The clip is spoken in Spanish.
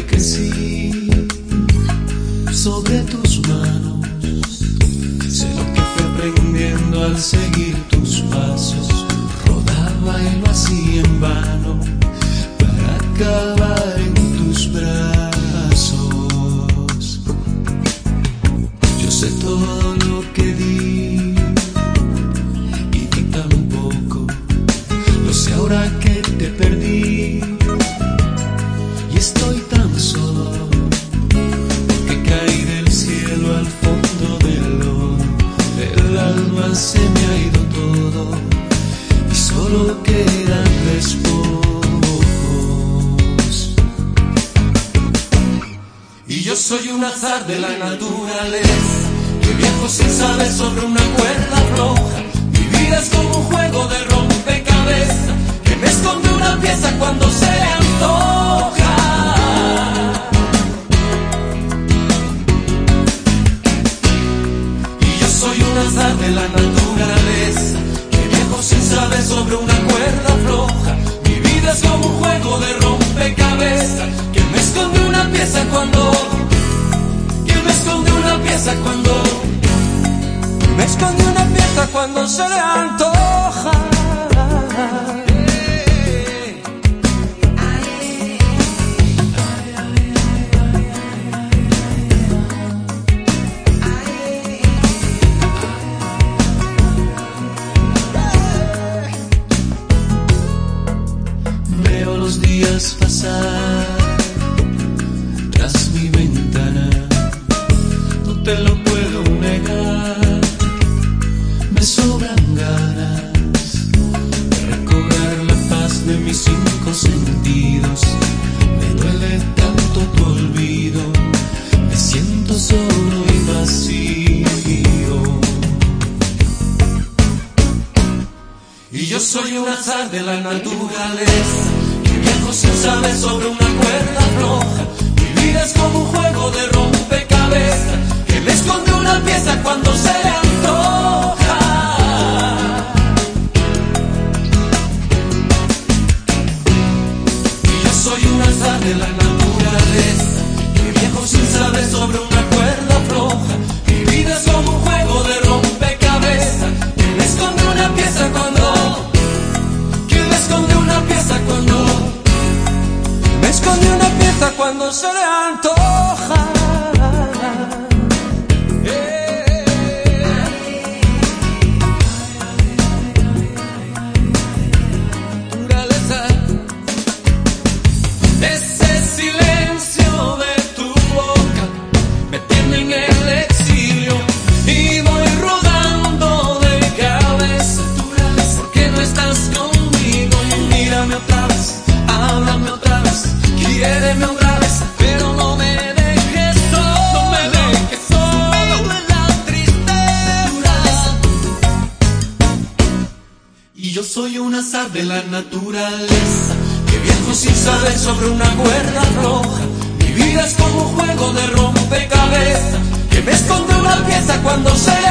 dije que sí sobre tus manos. Sé lo que fue aprendiendo al seguir tus pasos. Rodaba y lo hacía en vano para acabar en tus brazos. Yo sé todo lo que di y tú tampoco. Lo sé ahora que yo soy un azar de la naturaleza que viajo sin saber sobre una cuerda floja. Mi vida es como un juego de rompecabezas que me esconde una pieza cuando se le antoja. Y yo soy un azar de la naturaleza que viajo sin saber sobre una cuerda cuando me esconde una pieza cuando se le antoja. Te lo puedo negar. Me sobran ganas de recobrar la paz de mis cinco sentidos. Me duele tanto tu olvido, me siento solo y vacío. Y yo soy un azar de la naturaleza que viajo sin saber sobre una cuerda pieza soy un azar de la naturaleza que viajo sin saber sobre una cuerda floja. Mi vida es como un juego de rompecabezas que me esconde una pieza cuando se le